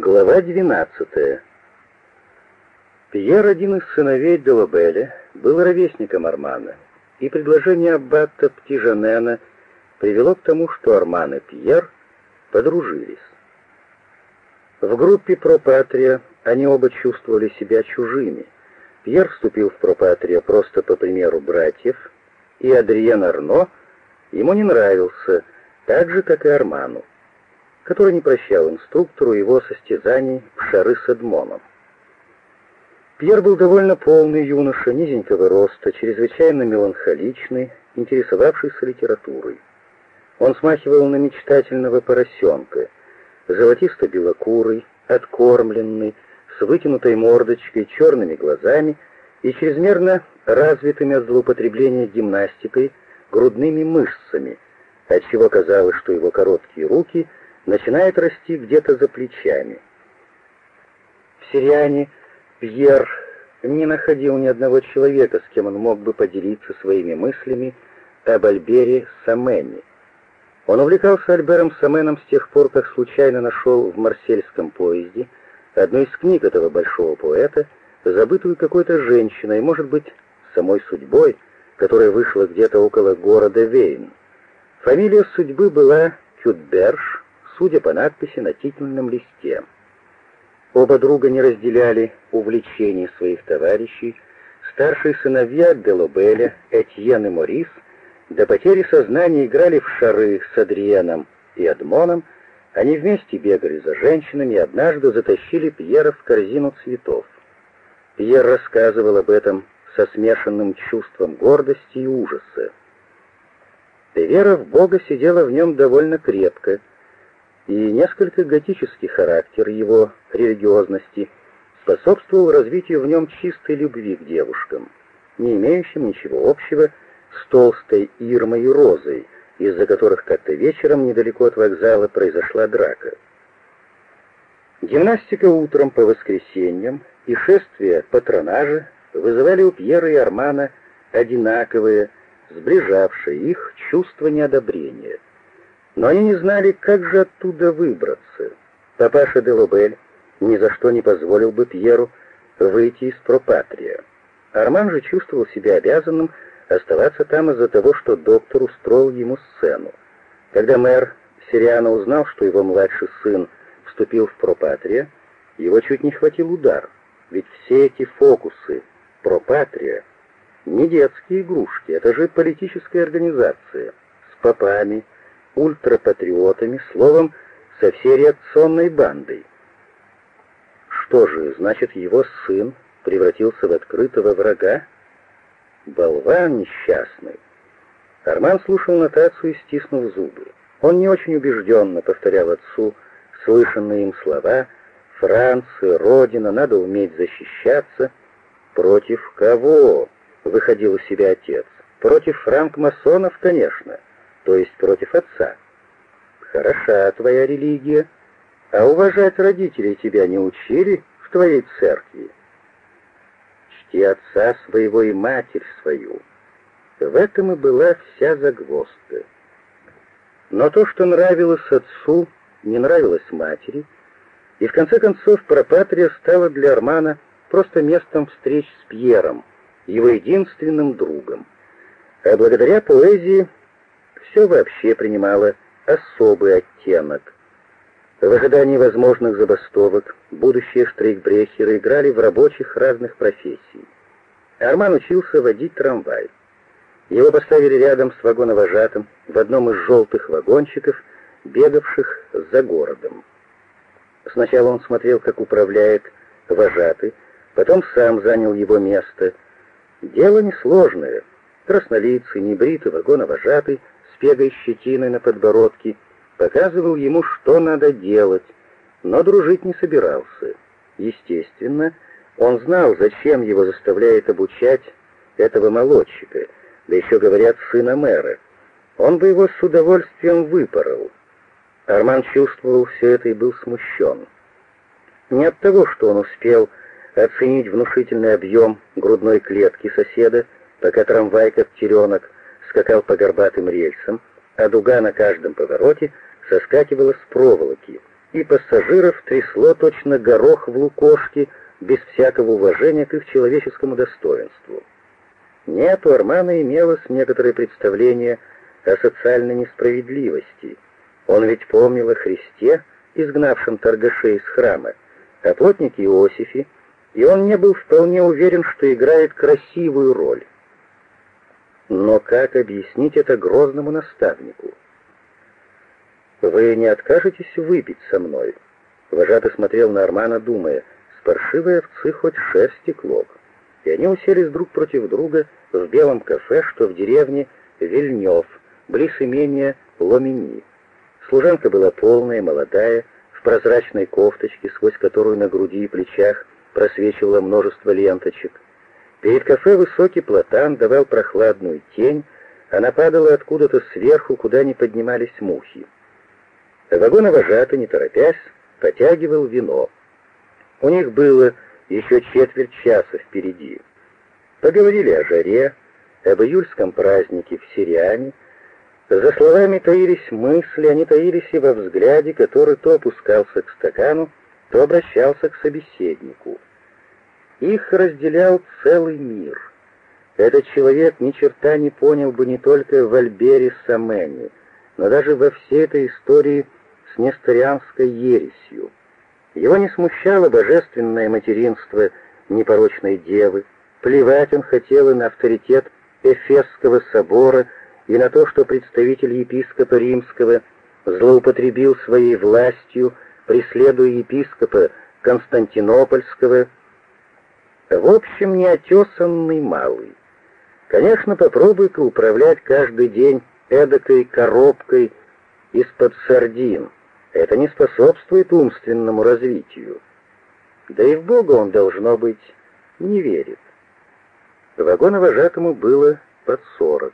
Глава 12. Пьер, один из сыновей Делобеля, был ровесником Армана, и предложение аббата Птижанена привело к тому, что Арман и Пьер подружились. В группе Пропатрия они оба чувствовали себя чужими. Пьер вступил в Пропатрия просто по примеру братьев, и Адриен Арно ему не нравился, так же, как и Арману который не прощал инструктору его состязаний в шары с Эдмоном. Пьер был довольно полный юноша, низенького роста, чрезвычайно меланхоличный, интересовавшийся литературой. Он смахивал на мечтательного поросенка, золотисто-белокурый, откормленный, с вытянутой мордочкой, черными глазами и чрезмерно развитыми от злоупотребления гимнастикой грудными мышцами, отчего казалось, что его короткие руки — начинает расти где-то за плечами. В Сириане Пьер не находил ни одного человека, с кем он мог бы поделиться своими мыслями об Альбере Самене. Он увлекался Альбером Саменом с тех пор, как случайно нашел в марсельском поезде одну из книг этого большого поэта, забытую какой-то женщиной, может быть, самой судьбой, которая вышла где-то около города Вейн. Фамилия судьбы была Кютберш, судя по надписи на титульном листе. Оба друга не разделяли увлечений своих товарищей. Старшие сыновья Делобеля, Этьен и Морис, до потери сознания играли в шары с Адриеном и Адмоном, они вместе бегали за женщинами и однажды затащили Пьера в корзину цветов. Пьер рассказывал об этом со смешанным чувством гордости и ужаса. Вера в Бога сидела в нем довольно крепко, и несколько готический характер его религиозности способствовал развитию в нем чистой любви к девушкам, не имеющим ничего общего с толстой Ирмой и Розой, из-за которых как-то вечером недалеко от вокзала произошла драка. Гимнастика утром по воскресеньям и шествие патронажа вызывали у Пьера и Армана одинаковые, сближавшие их чувство неодобрения — но они не знали, как же оттуда выбраться. Папаша де Лобель ни за что не позволил бы Пьеру выйти из Пропатрия. Арман же чувствовал себя обязанным оставаться там из-за того, что доктор устроил ему сцену. Когда мэр Сириана узнал, что его младший сын вступил в Пропатрия, его чуть не хватил удар, ведь все эти фокусы Пропатрия не детские игрушки, это же политическая организация с попами, ультрапатриотами, словом, со всей реакционной бандой. Что же, значит, его сын превратился в открытого врага? Болван несчастный. Арман слушал нотацию, стиснув зубы. Он не очень убежденно повторял отцу слышанные им слова «Франция, Родина, надо уметь защищаться». «Против кого?» — выходил из себя отец. «Против франкмасонов, конечно» то есть против отца. Хороша твоя религия, а уважать родителей тебя не учили в твоей церкви. Чти отца своего и матерь свою. В этом и была вся загвоздка. Но то, что нравилось отцу, не нравилось матери, и в конце концов Пропатрия стала для Армана просто местом встреч с Пьером, его единственным другом. А благодаря поэзии все вообще принимало особый оттенок. В ожидании возможных забастовок будущие штрейкбрехеры играли в рабочих разных профессий. Арман учился водить трамвай. Его поставили рядом с вагоновожатым в одном из желтых вагончиков, бегавших за городом. Сначала он смотрел, как управляет вожатый, потом сам занял его место. Дело несложное. Краснолицый, небритый вагоновожатый — пегой щетиной на подбородке, показывал ему, что надо делать, но дружить не собирался. Естественно, он знал, зачем его заставляет обучать этого молодчика, да еще говорят сына мэра. Он бы его с удовольствием выпорол. Арман чувствовал все это и был смущен. Не от того, что он успел оценить внушительный объем грудной клетки соседа, пока трамвай, как теленок, скакал по горбатым рельсам, а дуга на каждом повороте соскакивала с проволоки, и пассажиров трясло точно горох в лукошке, без всякого уважения к их человеческому достоинству. Нет, у Армана имелось некоторое представление о социальной несправедливости. Он ведь помнил о Христе, изгнавшем торгашей из храма, о плотнике Иосифе, и он не был вполне уверен, что играет красивую роль. Но как объяснить это грозному наставнику? «Вы не откажетесь выпить со мной?» Вожатый смотрел на Армана, думая, с паршивой овцы хоть шерсти клок. И они уселись друг против друга в белом кафе, что в деревне Вильнёв, близ имения Ломини. Служанка была полная, молодая, в прозрачной кофточке, сквозь которую на груди и плечах просвечивало множество ленточек. Перед кафе высокий платан давал прохладную тень, она падала откуда-то сверху, куда не поднимались мухи. Вагоновожатый, не торопясь, потягивал вино. У них было еще четверть часа впереди. Поговорили о жаре, об июльском празднике в Сириане. За словами таились мысли, они таились и во взгляде, который то опускался к стакану, то обращался к собеседнику. Их разделял целый мир. Этот человек ни черта не понял бы не только в Альбере Самене, но даже во всей этой истории с несторианской ересью. Его не смущало божественное материнство непорочной девы, плевать он хотел и на авторитет Эфесского собора, и на то, что представитель епископа римского злоупотребил своей властью, преследуя епископа Константинопольского, в общем, неотесанный малый. Конечно, попробуй-ка управлять каждый день эдакой коробкой из-под сардин. Это не способствует умственному развитию. Да и в Бога он, должно быть, не верит. Вагоновожатому было под сорок.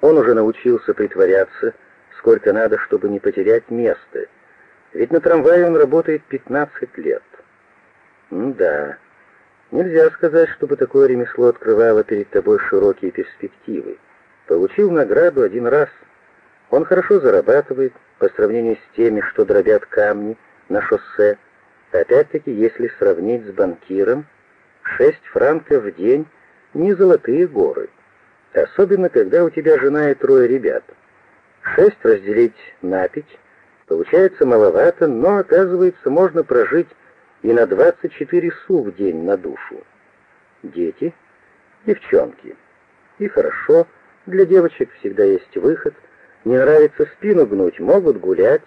Он уже научился притворяться, сколько надо, чтобы не потерять место. Ведь на трамвае он работает 15 лет. М да, нельзя сказать, чтобы такое ремесло открывало перед тобой широкие перспективы. Получил награду один раз. Он хорошо зарабатывает, по сравнению с теми, что дробят камни на шоссе, опять-таки, если сравнить с банкиром, 6 франков в день — не золотые горы. Особенно, когда у тебя жена и трое ребят. Шесть разделить на пять получается маловато, но, оказывается, можно прожить и на 24 су в день на душу. Дети, девчонки. И хорошо, для девочек всегда есть выход — не нравится спину гнуть, могут гулять.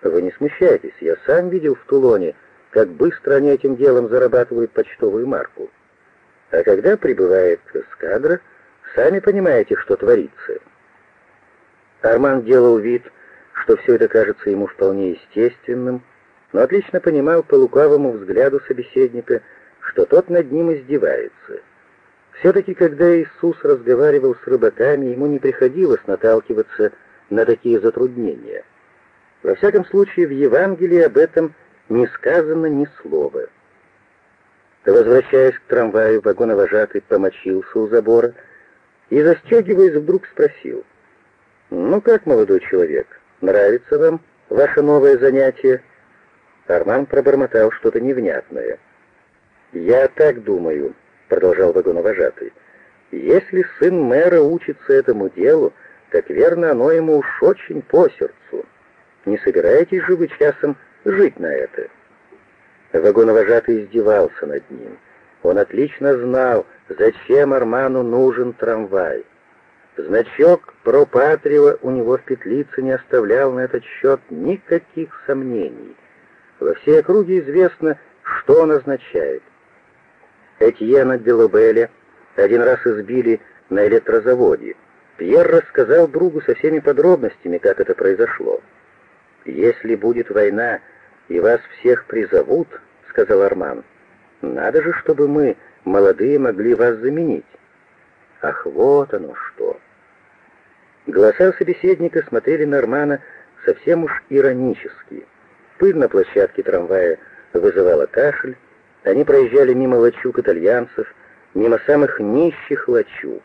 Вы не смущайтесь, я сам видел в Тулоне, как быстро они этим делом зарабатывают почтовую марку. А когда прибывает эскадра, сами понимаете, что творится. Арман делал вид, что все это кажется ему вполне естественным, но отлично понимал по лукавому взгляду собеседника, что тот над ним издевается — все-таки, когда Иисус разговаривал с рыбаками, ему не приходилось наталкиваться на такие затруднения. Во всяком случае, в Евангелии об этом не сказано ни слова. Возвращаясь к трамваю, вагоновожатый помочился у забора и, застегиваясь, вдруг спросил, «Ну как, молодой человек, нравится вам ваше новое занятие?» Арман пробормотал что-то невнятное. «Я так думаю», продолжал вагоновожатый. Если сын мэра учится этому делу, так верно оно ему уж очень по сердцу. Не собираетесь же вы часом жить на это? Вагоновожатый издевался над ним. Он отлично знал, зачем Арману нужен трамвай. Значок пропатрио у него в петлице не оставлял на этот счет никаких сомнений. Во всей округе известно, что он означает. Этьена Делобеля один раз избили на электрозаводе. Пьер рассказал другу со всеми подробностями, как это произошло. «Если будет война и вас всех призовут», — сказал Арман, — «надо же, чтобы мы, молодые, могли вас заменить». «Ах, вот оно что!» Голоса собеседника смотрели на Армана совсем уж иронически. Пыль на площадке трамвая вызывала кашель, они проезжали мимо лачуг итальянцев, мимо самых нищих лачуг,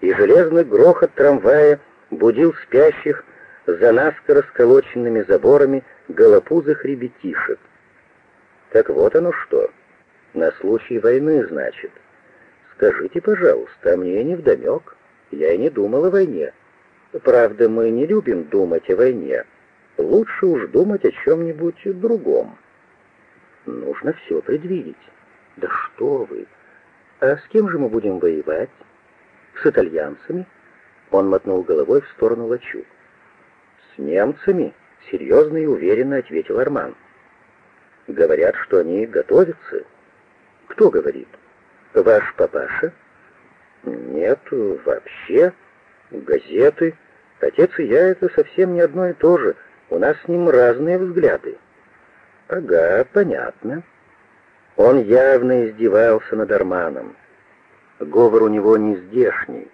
и железный грохот трамвая будил спящих за наскоро сколоченными заборами голопузых ребятишек. Так вот оно что. На случай войны, значит. Скажите, пожалуйста, а мне не вдомек. Я и не думал о войне. Правда, мы не любим думать о войне. Лучше уж думать о чем-нибудь другом. Нужно все предвидеть. Да что вы! А с кем же мы будем воевать? С итальянцами? Он мотнул головой в сторону Лачу. С немцами? Серьезно и уверенно ответил Арман. Говорят, что они готовятся. Кто говорит? Ваш папаша? Нет, вообще. Газеты. Отец и я — это совсем не одно и то же. У нас с ним разные взгляды. Ага, понятно. Он явно издевался над Арманом. Говор у него не здешний,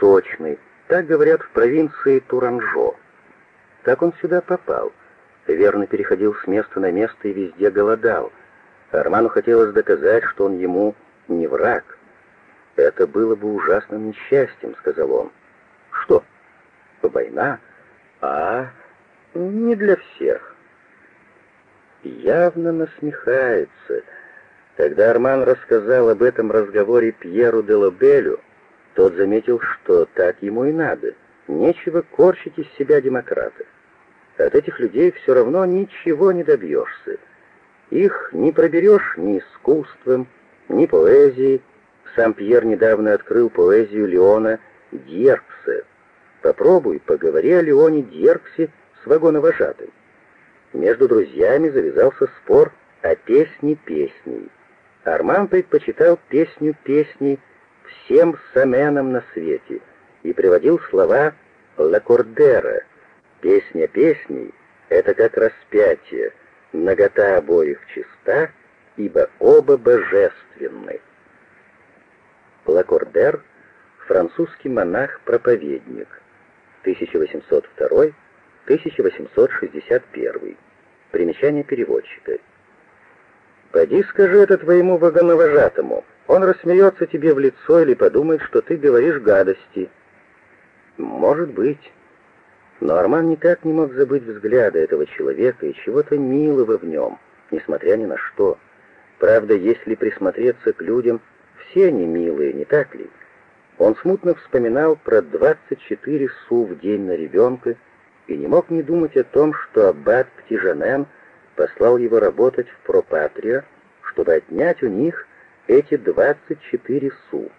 сочный. Так говорят в провинции Туранжо. Так он сюда попал. Верно переходил с места на место и везде голодал. Арману хотелось доказать, что он ему не враг. «Это было бы ужасным несчастьем», — сказал он. «Что? Война? А, не для всех». Явно насмехается. Когда Арман рассказал об этом разговоре Пьеру де Лобелю, тот заметил, что так ему и надо. Нечего корчить из себя демократа. От этих людей все равно ничего не добьешься. Их не проберешь ни искусством, ни поэзией. Сам Пьер недавно открыл поэзию Леона Дьеркса. Попробуй, поговори о Леоне Дьерксе с вагоновожатым. Между друзьями завязался спор о песне песней. Арман предпочитал песню песней всем саменам на свете и приводил слова Лакордера. Песня песней — это как распятие, нагота обоих чиста, ибо оба божественны. Лакордер — французский монах-проповедник, 1802-1861. Примечание переводчика. «Поди скажи это твоему вагоновожатому. Он рассмеется тебе в лицо или подумает, что ты говоришь гадости». «Может быть». Но Арман никак не мог забыть взгляда этого человека и чего-то милого в нем, несмотря ни на что. Правда, если присмотреться к людям, все они милые, не так ли? Он смутно вспоминал про 24 су в день на ребенка и не мог не думать о том, что аббат Птижанен послал его работать в Пропатрия, чтобы отнять у них эти 24 су.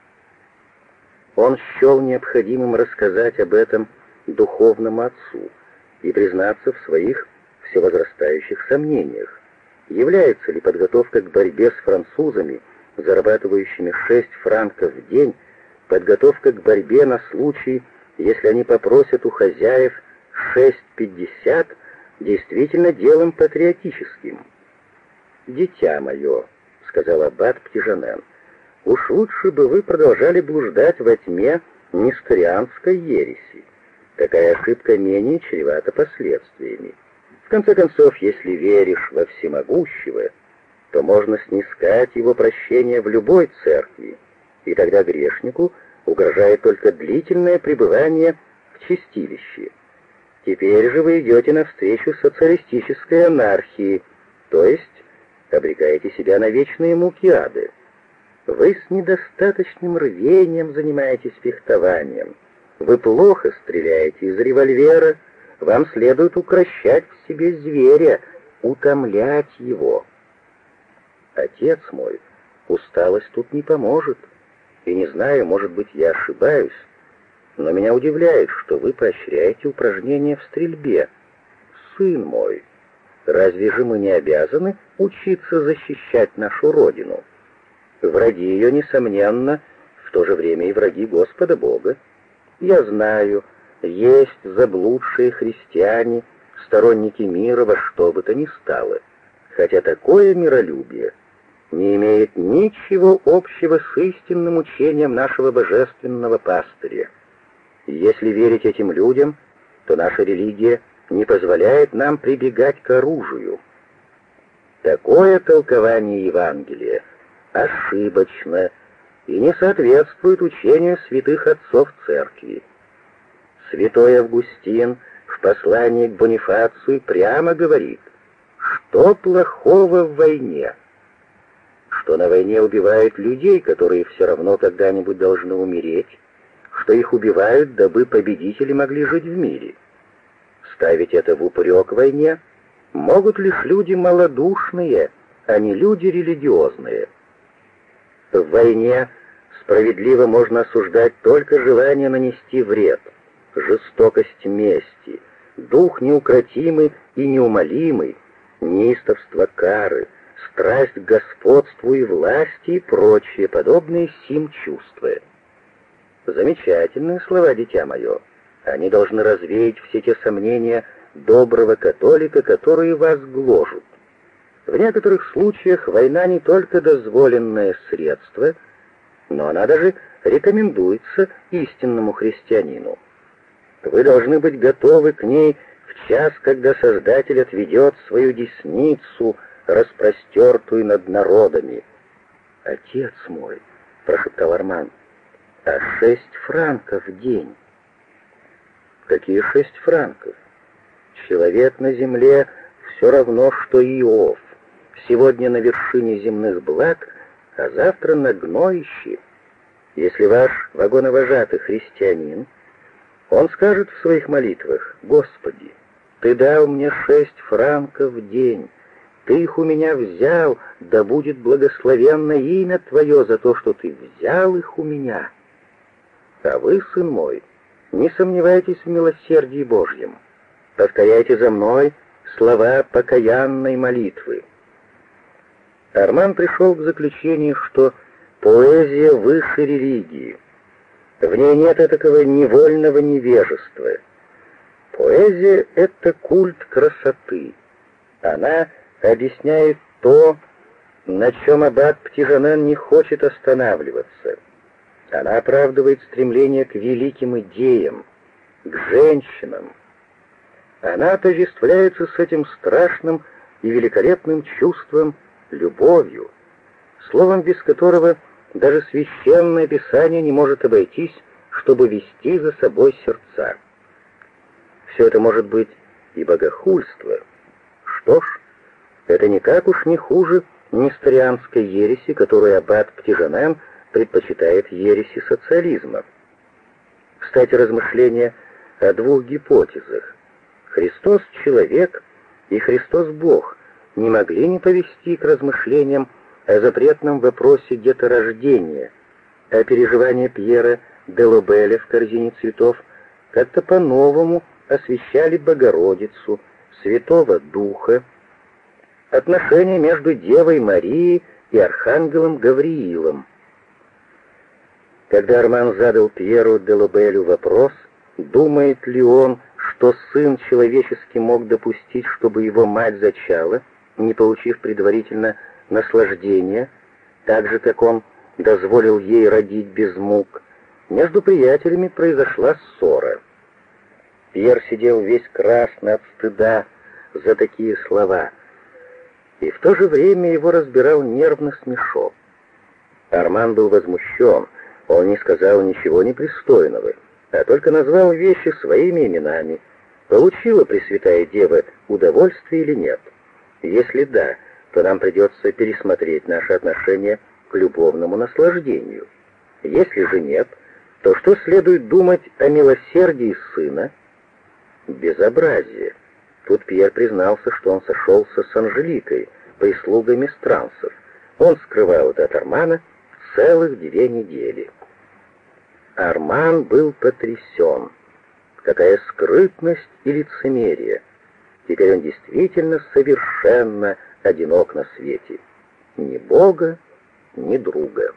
Он счел необходимым рассказать об этом духовному отцу и признаться в своих всевозрастающих сомнениях. Является ли подготовка к борьбе с французами, зарабатывающими 6 франков в день, подготовка к борьбе на случай, если они попросят у хозяев 6,50, действительно делом патриотическим? «Дитя мое», — сказал аббат Птижанен, — «уж лучше бы вы продолжали блуждать во тьме несторианской ереси. Такая ошибка менее чревата последствиями. В конце концов, если веришь во всемогущего, то можно снискать его прощение в любой церкви, и тогда грешнику угрожает только длительное пребывание в чистилище. Теперь же вы идете навстречу социалистической анархии, то есть обрекаете себя на вечные муки ады. Вы с недостаточным рвением занимаетесь фехтованием, вы плохо стреляете из револьвера, вам следует укращать в себе зверя, утомлять его. Отец мой, усталость тут не поможет. И не знаю, может быть, я ошибаюсь, но меня удивляет, что вы поощряете упражнения в стрельбе. Сын мой, разве же мы не обязаны учиться защищать нашу родину? Враги ее, несомненно, в то же время и враги Господа Бога. Я знаю, есть заблудшие христиане, сторонники мира во что бы то ни стало, хотя такое миролюбие не имеет ничего общего с истинным учением нашего божественного пастыря. Если верить этим людям, то наша религия не позволяет нам прибегать к оружию. Такое толкование Евангелия ошибочно и не соответствует учению святых отцов церкви. Святой Августин в послании к Бонифацию прямо говорит, что плохого в войне? Что на войне убивают людей, которые все равно когда-нибудь должны умереть, что их убивают, дабы победители могли жить в мире. Ставить это в упрек войне могут лишь люди малодушные, а не люди религиозные. В войне справедливо можно осуждать только желание нанести вред, жестокость мести, дух неукротимый и неумолимый, неистовство кары, страсть к господству и власти и прочие подобные сим чувства. Замечательные слова, дитя мое. Они должны развеять все те сомнения доброго католика, которые вас гложут. В некоторых случаях война не только дозволенное средство, но она даже рекомендуется истинному христианину. Вы должны быть готовы к ней в час, когда Создатель отведет свою десницу, распростертую над народами. «Отец мой!» — прошептал Арман. «А шесть франков в день!» «Какие шесть франков? Человек на земле все равно, что Иов. Сегодня на вершине земных благ, а завтра на гноище. Если ваш вагоновожатый христианин, он скажет в своих молитвах, «Господи, Ты дал мне шесть франков в день, Ты их у меня взял, да будет благословенно имя Твое за то, что Ты взял их у меня». А вы, сын мой, не сомневайтесь в милосердии Божьем. Повторяйте за мной слова покаянной молитвы. Арман пришел к заключению, что поэзия выше религии. В ней нет такого невольного невежества. Поэзия — это культ красоты. Она объясняет то, на чем аббат Птижанен не хочет останавливаться. Она оправдывает стремление к великим идеям, к женщинам. Она отождествляется с этим страшным и великолепным чувством любовью, словом, без которого даже священное писание не может обойтись, чтобы вести за собой сердца. Все это может быть и богохульство. Что ж, это никак уж не хуже несторианской ереси, которую аббат Птижанен предпочитает ереси социализма. Кстати, размышления о двух гипотезах. Христос — человек, и Христос — Бог, не могли не повести к размышлениям о запретном вопросе деторождения, а переживания Пьера де Лобеля в корзине цветов как-то по-новому освещали Богородицу, Святого Духа, отношения между Девой Марией и Архангелом Гавриилом. Когда Арман задал Пьеру де Лобелю вопрос, думает ли он, что сын человеческий мог допустить, чтобы его мать зачала, не получив предварительно наслаждения, так же, как он дозволил ей родить без мук, между приятелями произошла ссора. Пьер сидел весь красный от стыда за такие слова, и в то же время его разбирал нервный смешок. Арман был возмущен, он не сказал ничего непристойного, а только назвал вещи своими именами. Получила Пресвятая Дева удовольствие или нет? Если да, то нам придется пересмотреть наше отношение к любовному наслаждению. Если же нет, то что следует думать о милосердии сына? Безобразие. Тут Пьер признался, что он сошелся с Анжеликой, прислугой мистрансов. Он скрывал это от Армана целых две недели. Арман был потрясен. Какая скрытность и лицемерие! Теперь он действительно совершенно одинок на свете. Ни Бога, ни друга.